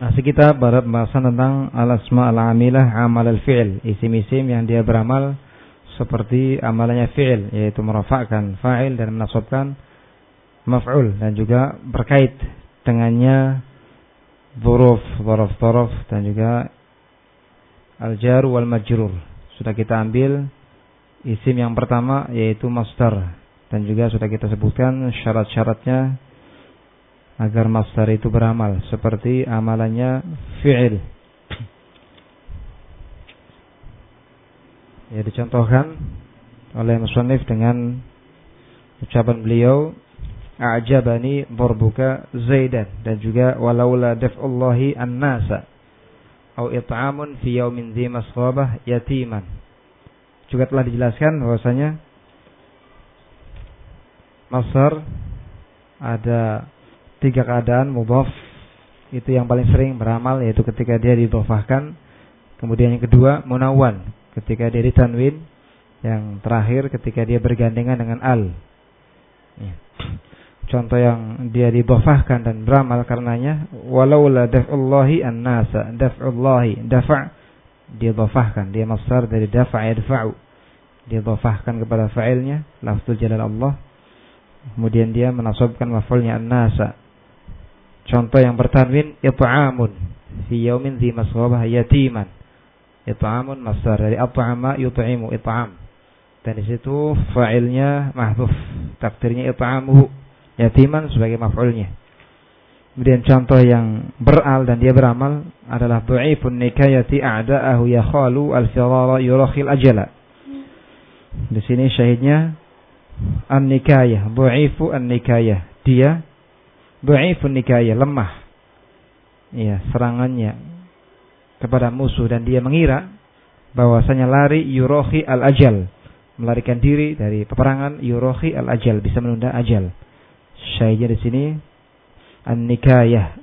Masih kita pada pembahasan tentang al-asma al-amilah amal al-fi'il, isim-isim yang dia beramal seperti amalannya fi'il, yaitu merafakkan fa'il dan menasabkan maf'ul dan juga berkait dengannya dhuruf, dhuruf-dhuruf dan juga al-jar wal majrur. Sudah kita ambil isim yang pertama yaitu masdar dan juga sudah kita sebutkan syarat-syaratnya agar masdar itu beramal seperti amalannya fi'il. Ya dicontohkan oleh musannif dengan ucapan beliau a'jabani darbuka zaidan dan juga walaula daf'ullahi an-nasa au it'amun fi yaumin dhi masghabah yatiman. Juga telah dijelaskan bahwasanya masdar ada tiga keadaan mudhaf itu yang paling sering beramal yaitu ketika dia didhofahkan. Kemudian yang kedua munawan ketika dia ditanwin. Yang terakhir ketika dia bergandengan dengan al. Ya. contoh yang dia didhofahkan dan beramal karenanya walau la daf'ullahi an-nasa daf'ullahi dafa' didhofahkan. Dia masdar dari dafa' yadfa'u. Didhofahkan kepada fa'ilnya lafzul jalal Allah. Kemudian dia menasabkan maf'ulnya an-nasa Contoh yang bertanwin it'amun fi yaumin dzi masghabah yatiman. It'amun masdar dari at'ama yut'imu it'am. Dan di situ fa'ilnya mahdzuf. Takdirnya it'amuhu yatiman sebagai maf'ulnya. Kemudian contoh yang beral dan dia beramal adalah du'ifun nikayati a'da'ahu yakhalu al-firara yurakhil ajala. Di sini syahidnya an-nikayah, du'ifu an-nikayah. Dia Du'ifun nikayah, lemah. Ya, serangannya kepada musuh dan dia mengira bahwasanya lari yurohi al-ajal. Melarikan diri dari peperangan yurohi al-ajal. Bisa menunda ajal. Syahidnya di sini an-nikayah.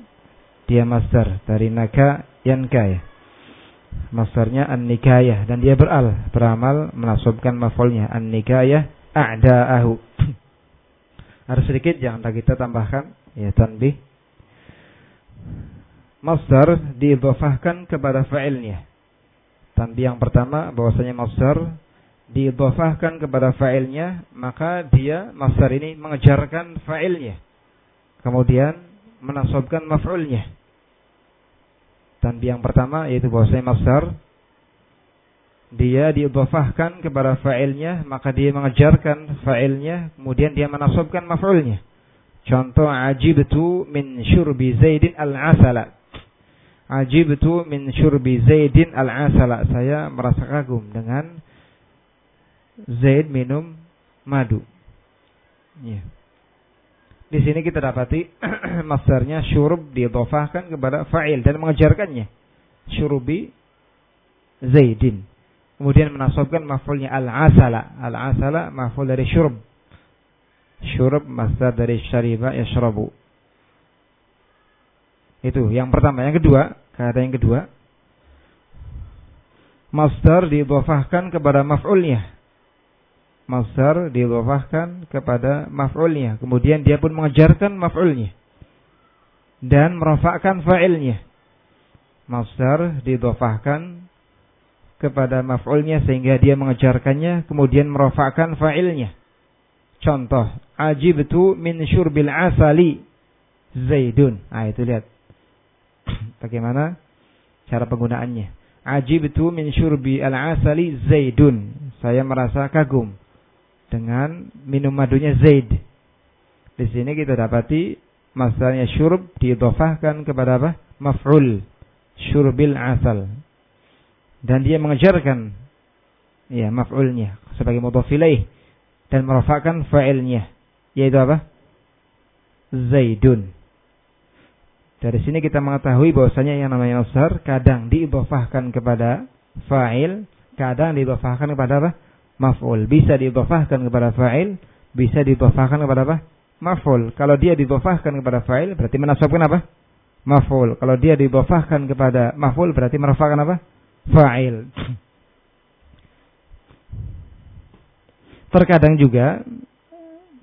Dia master dari naka yankaya. Masternya an-nikayah. Dan dia beral. Beramal menasubkan mafulnya. An-nikayah a'da'ahu. Harus sedikit jangan kita tambahkan ya tanbih masdar kepada fa'ilnya. Tanbih yang pertama bahwasanya masdar diidhafahkan kepada fa'ilnya maka dia masdar ini mengejarkan fa'ilnya. Kemudian menasabkan maf'ulnya. Tanbih yang pertama yaitu bahwasanya masdar dia diidhafahkan kepada fa'ilnya maka dia mengejarkan fa'ilnya kemudian dia menasabkan maf'ulnya Contoh ajibtu min syurbi Zaidin al-asala. Ajibtu min syurbi Zaidin al-asala. Saya merasa kagum dengan Zaid minum madu. Ya. Di sini kita dapati masdarnya syurub didhofahkan kepada fa'il dan mengejarkannya. Syurubi Zaidin. Kemudian menasabkan maf'ulnya al-asala. Al-asala maf'ul dari syurub Syurub masdar dari syariba yashrabu. Itu yang pertama. Yang kedua, kata yang kedua, masdar didhafahkan kepada maf'ulnya. Masdar didhafahkan kepada maf'ulnya. Kemudian dia pun mengejarkan maf'ulnya. Dan merafakkan fa'ilnya. Masdar didhafahkan kepada maf'ulnya sehingga dia mengejarkannya kemudian merafakkan fa'ilnya. Contoh, ajibtu min syurbil asali zaidun. Ah itu lihat. Bagaimana cara penggunaannya. Ajibtu min syurbi al-asali zaidun. Saya merasa kagum dengan minum madunya Zaid. Di sini kita dapati masalahnya syurb diidhafahkan kepada apa? Maf'ul. Syurbil asal. Dan dia mengejarkan ya maf'ulnya sebagai mudhaf dan merofakkan fa'ilnya yaitu apa? Zaidun. Dari sini kita mengetahui bahwasanya yang namanya masdar kadang diidhafahkan kepada fa'il, kadang diidhafahkan kepada apa? Maf'ul. Bisa diidhafahkan kepada fa'il, bisa diidhafahkan kepada apa? Maf'ul. Kalau dia diidhafahkan kepada fa'il berarti menasabkan apa? Maf'ul. Kalau dia diidhafahkan kepada maf'ul berarti merafakkan apa? Fa'il. Terkadang juga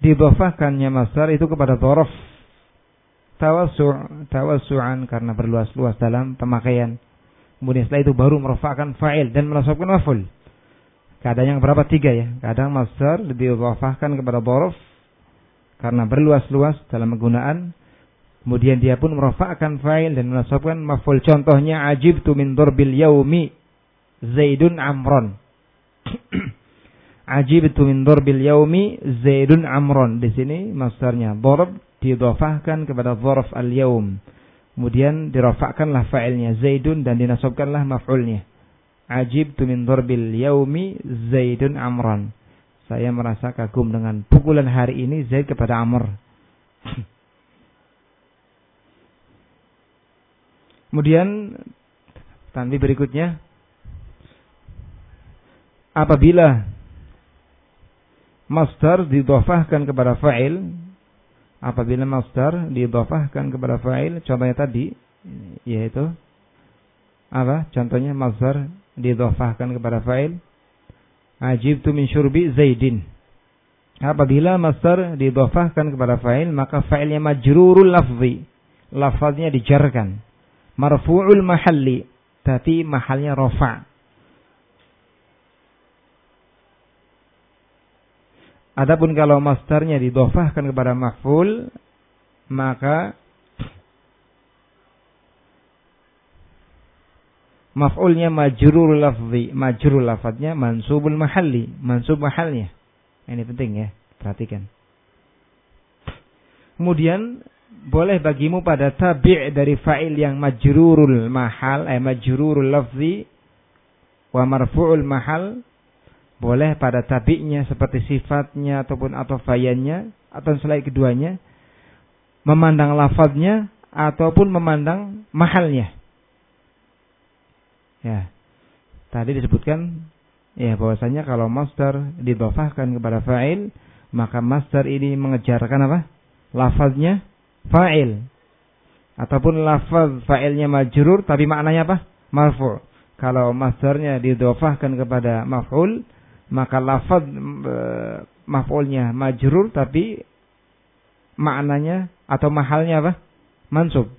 didofahkannya masdar itu kepada dhorof. tawassu' tawassu'an karena berluas-luas dalam pemakaian. Kemudian setelah itu baru merofakkan fa'il dan menasabkan maf'ul. Kadang yang berapa? Tiga ya. Kadang masdar diidhafahkan kepada dhorof karena berluas-luas dalam penggunaan. Kemudian dia pun merofakkan fa'il dan menasabkan maf'ul. Contohnya ajibtu min darbil yaumi Zaidun Amron. Ajibtu min darbil yaumi Zaidun Amron. Di sini masdarnya darb didhafahkan kepada dzaraf al-yaum. Kemudian dirafakkanlah fa'ilnya Zaidun dan dinasabkanlah maf'ulnya. Ajibtu min darbil yaumi Zaidun Amron. Saya merasa kagum dengan pukulan hari ini Zaid kepada Amr. Kemudian tanbih berikutnya apabila masdar didhafahkan kepada fa'il. Apabila masdar didhafahkan kepada fa'il contohnya tadi yaitu apa? Contohnya masdar didhafahkan kepada fa'il. Ajibtu min syurbi zaidin. Apabila masdar didhafahkan kepada fa'il maka fa'ilnya majrurul lafzi. Lafaznya dijarkan. Marfu'ul mahalli. Tapi mahalnya rafa' Adapun kalau masdarnya didofahkan kepada maf'ul maka maf'ulnya majrur lafzi, majrur lafadznya mansubul mahalli, mansub mahalnya. Ini penting ya, perhatikan. Kemudian boleh bagimu pada tabi' dari fa'il yang majrurul mahal, eh majrurul lafzi wa marfu'ul mahal boleh pada tabi'nya seperti sifatnya ataupun atau fayannya atau selain keduanya memandang lafadznya ataupun memandang mahalnya. Ya. Tadi disebutkan ya bahwasanya kalau master didofahkan kepada fa'il maka master ini mengejarkan apa? Lafadznya fa'il. Ataupun lafaz fa'ilnya majrur tapi maknanya apa? Marfu. Kalau masternya didofahkan kepada maf'ul maka lafaz e, maf'ulnya majrur tapi maknanya atau mahalnya apa? Mansub.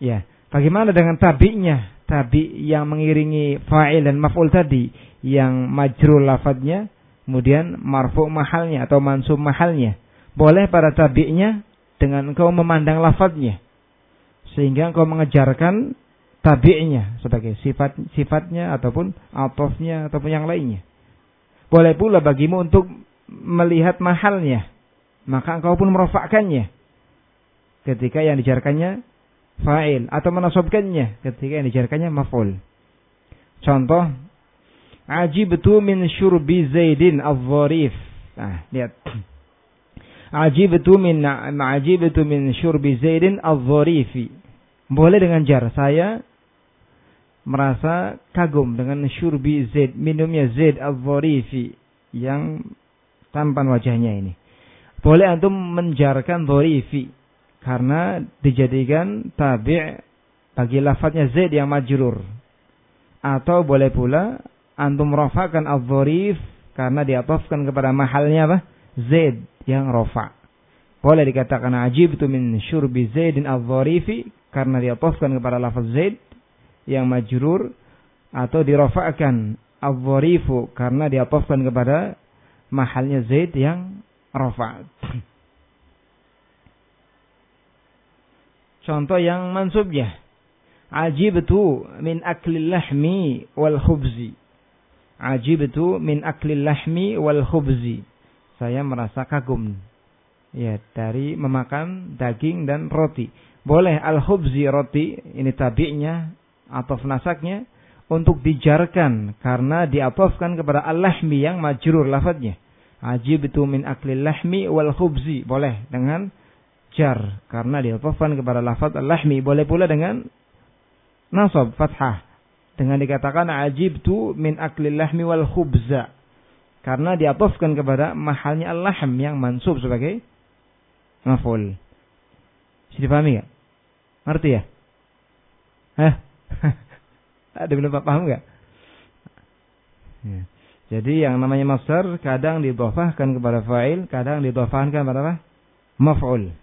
Ya. Bagaimana dengan tabi'nya? Tabi yang mengiringi fa'il dan maf'ul tadi yang majrur lafadznya kemudian marfu mahalnya atau mansub mahalnya. Boleh pada tabi'nya dengan engkau memandang lafadznya sehingga engkau mengejarkan tabi'nya sebagai sifat sifatnya ataupun atofnya ataupun yang lainnya. Boleh pula bagimu untuk melihat mahalnya. Maka engkau pun merofakkannya. Ketika yang dijarkannya fa'il. Atau menasobkannya ketika yang dijarkannya maf'ul. Contoh. Ajibtu min syurbi Zaidin al-Dharif. Nah, lihat. Ajibtu min ajibtu min syurbi Zaidin al-Dharifi. Boleh dengan jar. Saya merasa kagum dengan syurbi Zaid, minumnya Zaid al-Dharifi yang tampan wajahnya ini. Boleh antum menjarkan Dharifi karena dijadikan tabi' bagi lafadznya Zaid yang majrur. Atau boleh pula antum rafakan al-Dharif karena diatofkan kepada mahalnya apa? Zaid yang rafa. Boleh dikatakan ajib itu min syurbi Zaidin al-Dharifi karena diatofkan kepada lafaz Zaid yang majrur atau dirofakkan al-dharifu karena diatofkan kepada mahalnya Zaid yang rafa. Contoh yang mansubnya. Ajibtu min akli lahmi wal khubzi. Ajibtu min akli lahmi wal khubzi. Saya merasa kagum ya dari memakan daging dan roti. Boleh al khubzi roti ini tabi'nya atau nasaknya untuk dijarkan karena diatofkan kepada al-lahmi yang majrur lafadznya. itu min akli lahmi wal khubzi. Boleh dengan jar karena diatofkan kepada lafaz al-lahmi. Boleh pula dengan nasab fathah dengan dikatakan ajibtu min akli lahmi wal khubza karena diatofkan kepada mahalnya al-lahm yang mansub sebagai maf'ul. Bisa dipahami ya? Ngerti ya? Hah? Ada belum paham nggak? Ya. Jadi yang namanya masdar kadang didhafahkan kepada fa'il, kadang didhafahkan kepada apa? Maf'ul.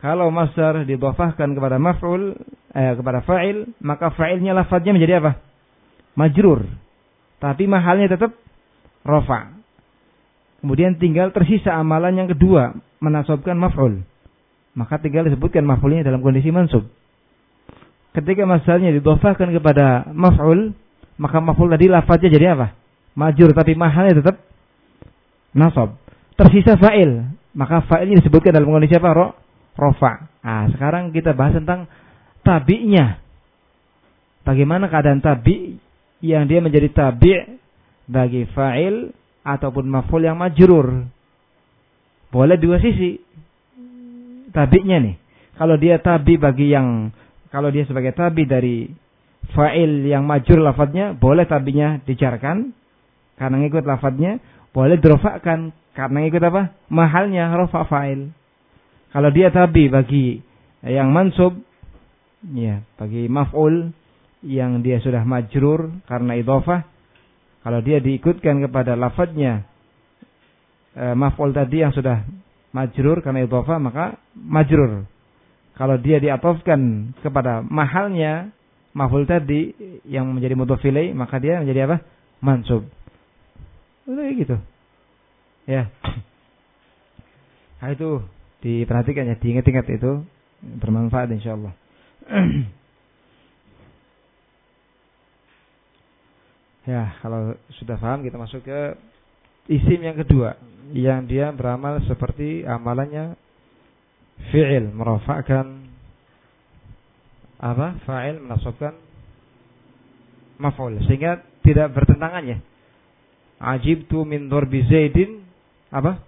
Kalau masdar didhafahkan kepada maf'ul eh, kepada fa'il, maka fa'ilnya lafadznya menjadi apa? Majrur. Tapi mahalnya tetap rafa. Kemudian tinggal tersisa amalan yang kedua, menasobkan maf'ul. Maka tinggal disebutkan maf'ulnya dalam kondisi mansub. Ketika masdarnya didhafahkan kepada maf'ul, maka maf'ul tadi lafadznya jadi apa? Majur tapi mahalnya tetap nasab. Tersisa fa'il, maka fa'ilnya disebutkan dalam kondisi apa? Ro rofa. Nah, sekarang kita bahas tentang tabi'nya. Bagaimana keadaan tabi' yang dia menjadi tabi' bagi fa'il ataupun maf'ul yang majrur. Boleh dua sisi. Tabi'nya nih. Kalau dia tabi bagi yang kalau dia sebagai tabi dari fa'il yang majur lafadznya, boleh tabinya dijarkan karena ngikut lafadznya, boleh dirofakkan karena ngikut apa? Mahalnya rofa fa'il. Kalau dia tabi bagi yang mansub, ya, bagi maf'ul yang dia sudah majrur karena idhofah, kalau dia diikutkan kepada lafadznya e, maf'ul tadi yang sudah majrur karena idhofah, maka majrur. Kalau dia diatofkan kepada mahalnya maf'ul tadi yang menjadi mudhofilai, maka dia menjadi apa? Mansub. Udah gitu. Ya. Nah itu diperhatikan ya, diingat-ingat itu bermanfaat insya Allah. ya, kalau sudah paham kita masuk ke isim yang kedua yang dia beramal seperti amalannya fi'il merofakkan apa fa'il menasabkan maf'ul sehingga tidak bertentangan ya ajibtu min darbi zaidin apa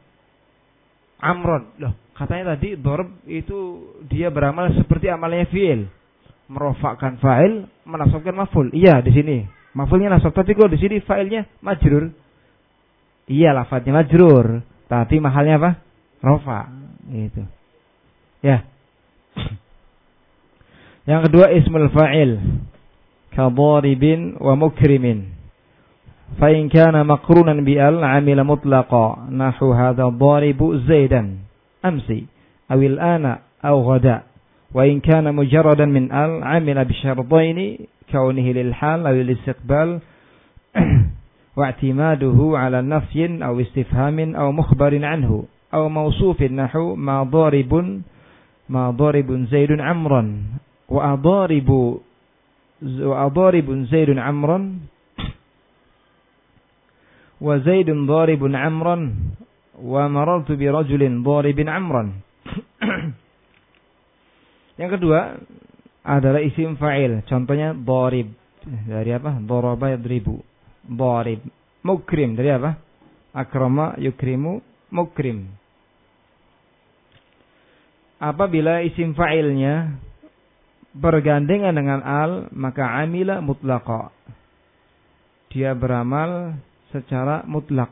amron loh Katanya tadi dorb itu dia beramal seperti amalnya fiil. Merofakkan fa'il, menasabkan maful. Iya di sini. Mafulnya nasab, tapi kalau di sini fa'ilnya majrur. Iya lafadznya majrur. Tapi mahalnya apa? Rofa. Gitu. Ya. Yang kedua ismul fa'il. Kadharibin wa mukrimin. Fa in kana maqrunan bi al amila mutlaqa nahu hadha dharibu zaidan amsi aw al ana aw ghada wa in kana mujarradan min al amila bi syartain kaunihi lil hal aw lil istiqbal واعتماده على نفي أو استفهام أو مخبر عنه أو موصوف نحو ما ضارب ma dharibun zaidun amran. Wa adharibu wa adharibun zaidun amran. Wa zaidun dharibun amran. Wa marartu bi rajulin dharibin amran. Yang kedua adalah isim fa'il. Contohnya dharib dari apa? Daraba yadribu. Dharib mukrim. Dari apa? Akrama yukrimu mukrim. Apabila isim fa'ilnya bergandengan dengan al, maka amila mutlaqa. Dia beramal secara mutlak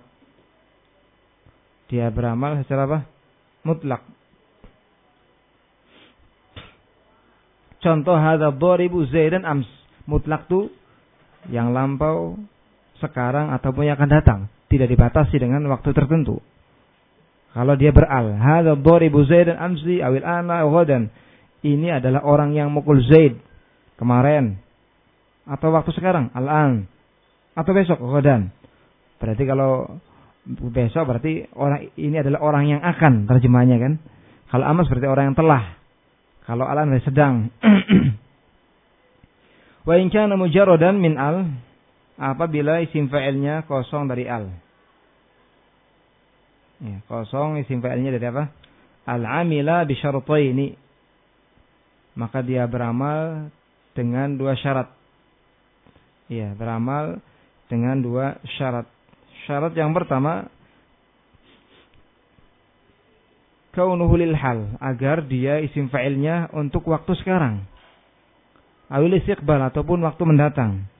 dia beramal secara apa? Mutlak. Contoh hadza dharibu Zaidan ams. Mutlak tu yang lampau, sekarang ataupun yang akan datang, tidak dibatasi dengan waktu tertentu. Kalau dia beral, hadza dharibu Zaidan amsi awil ana ghadan. Ini adalah orang yang mukul Zaid kemarin atau waktu sekarang, al-an atau besok ghadan. Berarti kalau besok berarti orang ini adalah orang yang akan terjemahnya kan. Kalau amas berarti orang yang telah. Kalau alan berarti sedang. Wa in kana mujarradan min al apabila isim fa'ilnya kosong dari al. Ya, kosong isim fa'ilnya dari apa? Al-amila syartaini. Maka dia beramal dengan dua syarat. Ya, beramal dengan dua syarat. Syarat yang pertama kaunuhu lil hal agar dia isim fa'ilnya untuk waktu sekarang. Awil istiqbal ataupun waktu mendatang.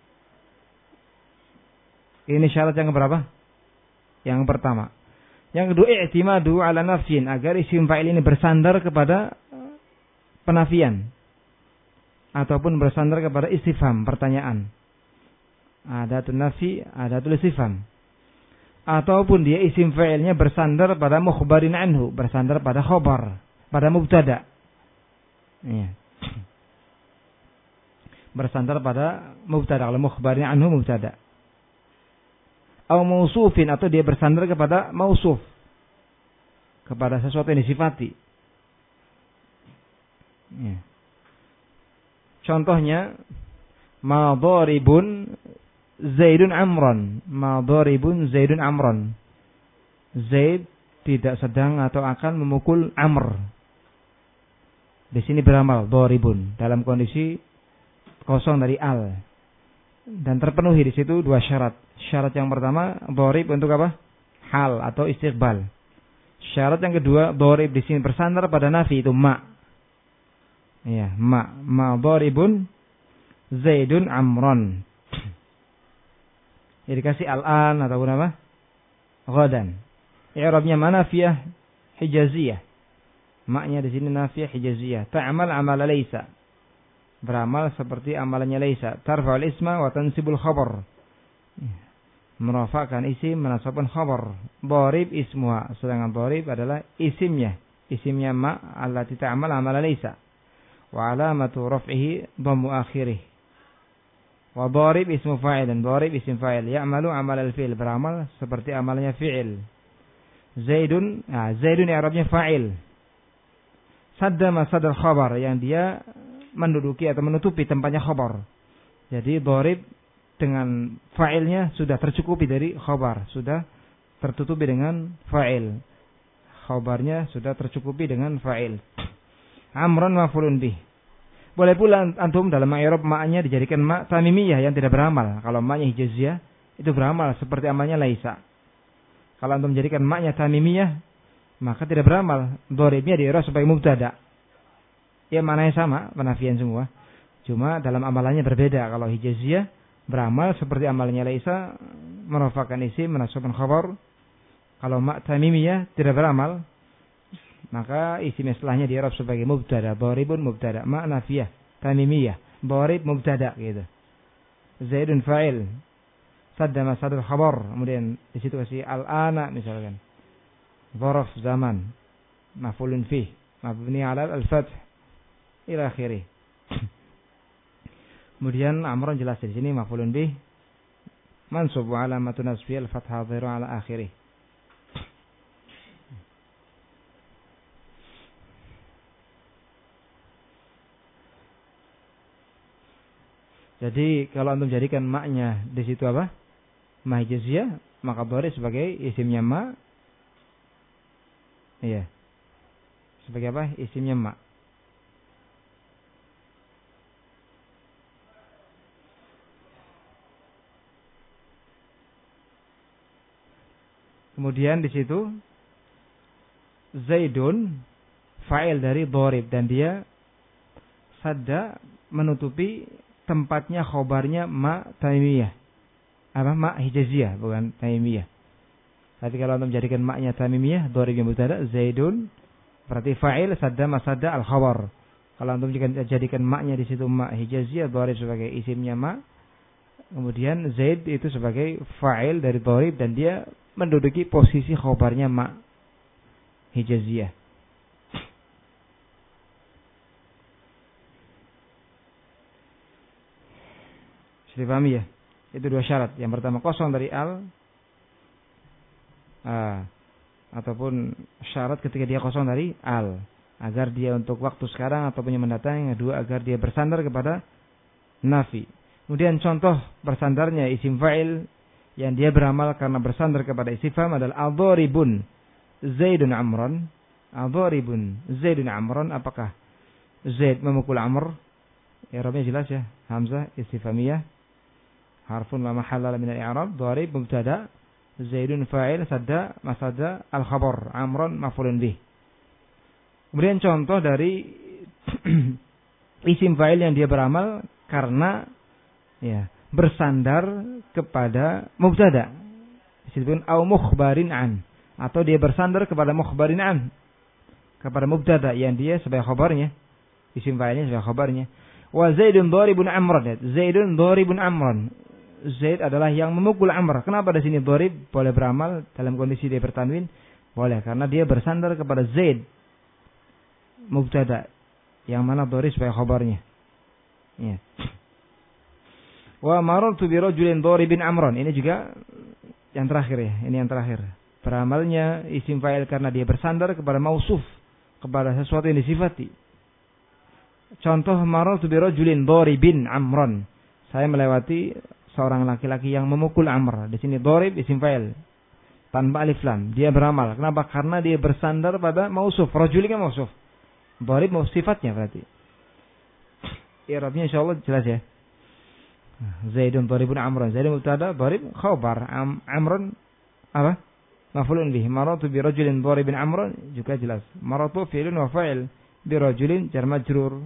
Ini syarat yang berapa? Yang pertama. Yang kedua, i'timadu ala nafsin agar isim fa'il ini bersandar kepada penafian ataupun bersandar kepada istifham, pertanyaan. Ada tu nafi, ada tu istifham ataupun dia isim fa'ilnya bersandar pada mukhbarin anhu, bersandar pada khobar, pada mubtada. Ya. Bersandar pada mubtada kalau mukhbarnya anhu mubtada. Au mausufin atau dia bersandar kepada mausuf. Kepada sesuatu yang disifati. Ya. Contohnya madharibun Zaidun Amron. Madharibun Zaidun Amron. Zaid tidak sedang atau akan memukul Amr. Di sini beramal doribun dalam kondisi kosong dari al. Dan terpenuhi di situ dua syarat. Syarat yang pertama dorib untuk apa? Hal atau istiqbal. Syarat yang kedua dorib di sini bersandar pada nafi itu ma. Ya, ma ma doribun Zaidun Amron. Jadi dikasih al-an atau apa? Ghadan. I'rabnya mana nafiyah hijaziyah. Maknya di sini nafiyah hijaziyah. Ta'mal amal laysa. Beramal seperti amalannya laysa. Tarfa'ul isma wa tansibul khabar. Merafakan isim menasabkan khabar. Borib ismuha. Sedangkan borib adalah isimnya. Isimnya ma allati ta'mal amal laysa. Wa alamatu raf'ihi dhammu akhirih. Wa darib ismu fa'il dan darib isim fa'il. Ya'malu amal al-fi'il. Beramal seperti amalnya fi'il. Zaidun, nah, Zaidun Arabnya fa'il. Sadda masadar khabar yang dia menduduki atau menutupi tempatnya khabar. Jadi darib dengan fa'ilnya sudah tercukupi dari khabar, sudah tertutupi dengan fa'il. Khabarnya sudah tercukupi dengan fa'il. Amran mafulun bih. Boleh pula antum dalam ma'irab maknya dijadikan mak tamimiyah yang tidak beramal. Kalau maknya hijaziyah itu beramal seperti amalnya laisa. Kalau antum menjadikan maknya tamimiyah maka tidak beramal. Doribnya diirah sebagai mubtada. Ya maknanya sama, penafian semua. Cuma dalam amalannya berbeda. Kalau hijaziyah beramal seperti amalnya laisa merupakan isi menasubkan khabar. Kalau mak tamimiyah tidak beramal maka isim setelahnya di Arab sebagai mubtada. Boribun mubtada. Makna fiyah. Tamimiyah. Borib mubtada gitu. Zaidun fa'il. Sadda masadul khabar. Kemudian di situ kasih al-ana misalkan. Zorof zaman. Mafulun fih. Mabni ala al-fath. Ila akhiri. Kemudian amron jelas di sini mafulun bih. Mansub wa alamatun nasfi al-fathah ala akhirih. Jadi kalau antum jadikan maknya di situ apa? Mahjaziyah, maka boleh sebagai isimnya ma. Iya. Sebagai apa? Isimnya ma. Kemudian di situ Zaidun fa'il dari Dorib dan dia sadda menutupi tempatnya khobarnya ma taimiyah. Apa ma hijaziyah bukan taimiyah. Tapi kalau anda menjadikan maknya tamimiyah, dorib yang mutada zaidun berarti fa'il sadda masadda al khabar. Kalau anda jadikan maknya di situ ma hijaziyah, dorib sebagai isimnya ma. Kemudian zaid itu sebagai fa'il dari dorib dan dia menduduki posisi khobarnya ma hijaziyah. Sudah dipahami ya? Itu dua syarat. Yang pertama kosong dari al. Uh, ataupun syarat ketika dia kosong dari al. Agar dia untuk waktu sekarang ataupun yang mendatang. Yang kedua agar dia bersandar kepada nafi. Kemudian contoh bersandarnya isim fa'il yang dia beramal karena bersandar kepada fa'il adalah adoribun Zaidun Amron. Adoribun Zaidun Amron. Apakah Zaid memukul Amr? Ya Rabnya jelas ya. Hamzah istifamiyah harfun la mahalla min al-i'rab dharib mubtada zaidun fa'il sadda masada al-khabar amron maf'ulun bih kemudian contoh dari isim fa'il yang dia beramal karena ya bersandar kepada mubtada disebutkan au mukhbarin an atau dia bersandar kepada mukhbarin an kepada mubtada yang dia sebagai khabarnya isim fa'ilnya sebagai khabarnya wa zaidun dharibun amran zaidun dharibun amran Zaid adalah yang memukul Amr. Kenapa di sini Dorib boleh beramal dalam kondisi dia bertanwin? Boleh karena dia bersandar kepada Zaid. Mubtada Yang mana dorib sebagai khabarnya. Ya. Wa marartu bi rajulin daribin amron. Ini juga yang terakhir ya. Ini yang terakhir. Beramalnya isim fa'il karena dia bersandar kepada mausuf, kepada sesuatu yang disifati. Contoh marartu bi rajulin daribin amron. Saya melewati seorang laki-laki yang memukul Amr. Di sini dorib isim fa'il tanpa alif lam. Dia beramal. Kenapa? Karena dia bersandar pada mausuf. Rajuli kan mausuf. Dorib mau sifatnya berarti. Irabnya insya Allah jelas ya. Zaidun doribun amrun. Zaidun mubtada dorib khabar. Am, amrun apa? Mafulun bih. Maratu bi rajulin doribin amrun juga jelas. Maratu fi'lun wa fa'il bi rajulin jar majrur.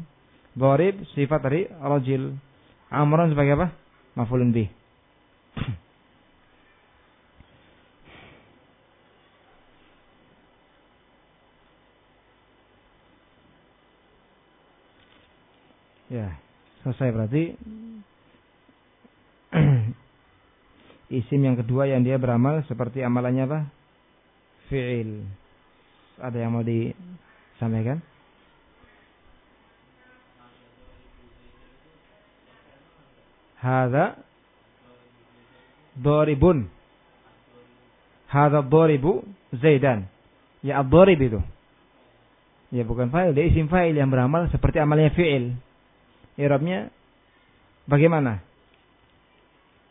Dorib sifat dari rajul. Amrun sebagai apa? Mafulun bih. Ya, selesai berarti isim yang kedua yang dia beramal seperti amalannya apa? Fi'il. Ada yang mau disampaikan? Hada doribun. Hada doribu Zaidan. Ya ad-dorib itu. Ya bukan fa'il, dia isim fa'il yang beramal seperti amalnya fi'il. Irabnya bagaimana?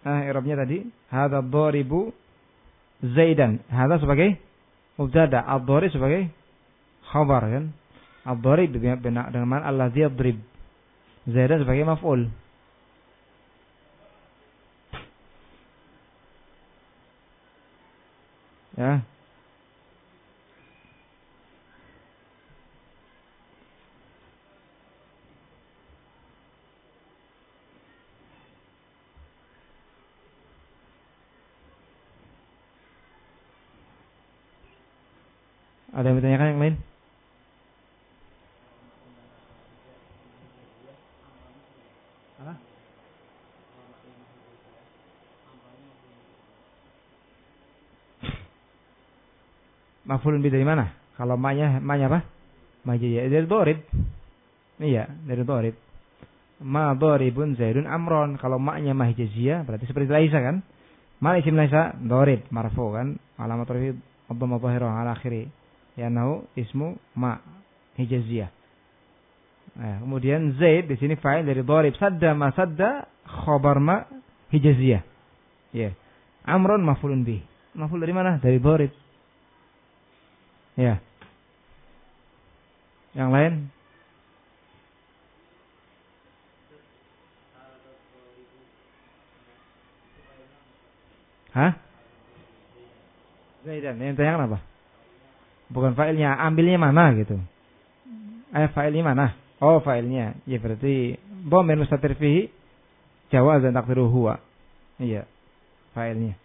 Ah, irabnya tadi hadza dharibu Zaidan. Hadza sebagai mubtada, ad-dharib sebagai khabar kan? Ad-dharib dengan dengan allazi yadrib. Zaidan sebagai maf'ul. Ya, Ada yang bertanyakan yang lain? Apa? Mafulun bi dari mana? Kalau manya manya apa? Majiyah dari dorib. Iya, dari dorib. Ma doribun zaidun amron. Kalau maknya mahjaziyah berarti seperti Laisa kan? Mana isim Laisa? Dorib, marfu kan? Alamat tauhid Abdul Mubahirah ala akhiri ya nau ismu ma hijaziyah. Nah, kemudian Zaid di sini fa'il dari dharib sadda ma sadda khabar ma hijaziyah. Ya. Yeah. Amrun mafulun bih. Maful dari mana? Dari dharib. Ya. Yang lain? Hah? Zaidan, yang tanya apa? Bukan failnya ambilnya mana gitu. Eh failnya mana? Oh failnya. Ya berarti dhamir mustatir fihi dan takdiru huwa. Iya failnya.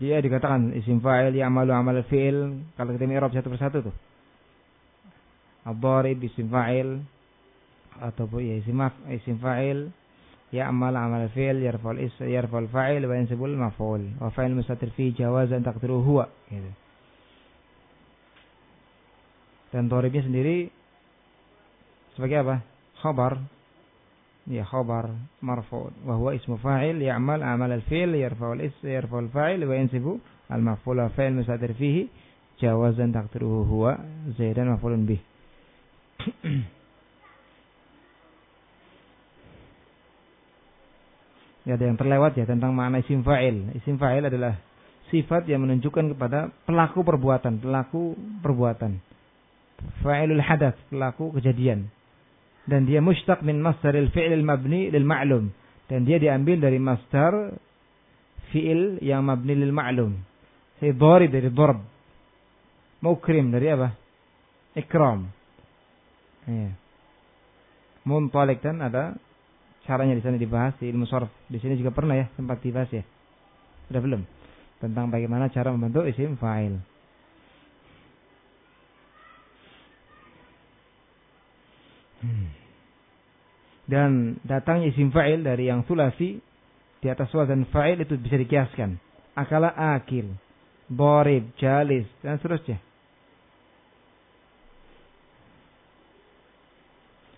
Dia dikatakan isim fa'il ya amalu amal fi'il. Kalau kita mi'rab satu persatu tuh. Ad isim fa'il ataupun ya isim isim fa'il يعمل عمل الفعل يرفع الاسم يرفع الفاعل وينسب المفعول وفعل المستتر فيه جوازا تقدره هو gitu. dan doribnya sendiri sebagai apa? khabar ya khabar marfu wa huwa ismu fa'il ya'mal amal al-fi'l yarfa'u al-ism yarfa'u al-fa'il wa yansibu al-maf'ul wa fa'il mustatir fihi jawazan taqdiruhu huwa zaidan maf'ulun bih Ya, ada yang terlewat ya tentang makna isim fa'il. Isim fa'il adalah sifat yang menunjukkan kepada pelaku perbuatan, pelaku perbuatan. Fa'ilul hadath, pelaku kejadian. Dan dia mustaq min masdaril fi'il mabni lil ma'lum. Dan dia diambil dari masdar fi'il yang mabni lil ma'lum. Saya dari darb. Mukrim dari apa? Ikram. Ya. Muntalik dan ada caranya di sana dibahas di ilmu sorf. Di sini juga pernah ya sempat dibahas ya. Sudah belum? Tentang bagaimana cara membentuk isim fa'il. Hmm. Dan datangnya isim fa'il dari yang sulasi di atas wazan fa'il itu bisa dikiaskan. Akala akil, borib, jalis, dan seterusnya.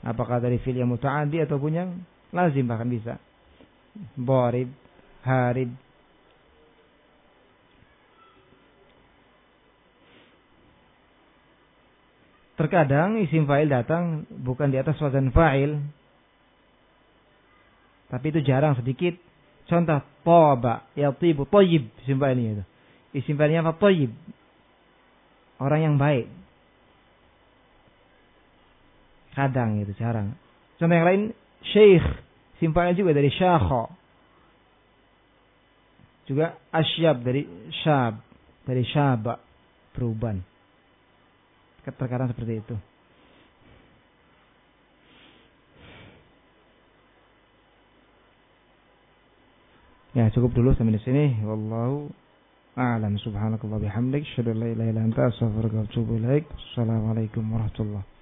Apakah dari fi'il yang muta'addi ataupun yang lazim bahkan bisa. Borib, harib. Terkadang isim fa'il datang bukan di atas wazan fa'il. Tapi itu jarang sedikit. Contoh, toba, yatibu, toyib isim fa'ilnya itu. Isim fa'ilnya apa? Toyib. Orang yang baik. Kadang itu jarang. Contoh yang lain, syekh. Simpelnya juga dari syakho. Juga asyab dari syab. Dari syaba. Perubahan. Terkadang seperti itu. Ya cukup dulu sampai di sini. Wallahu a'lam. Subhanakallah bihamdik. Ilaik. Assalamualaikum warahmatullahi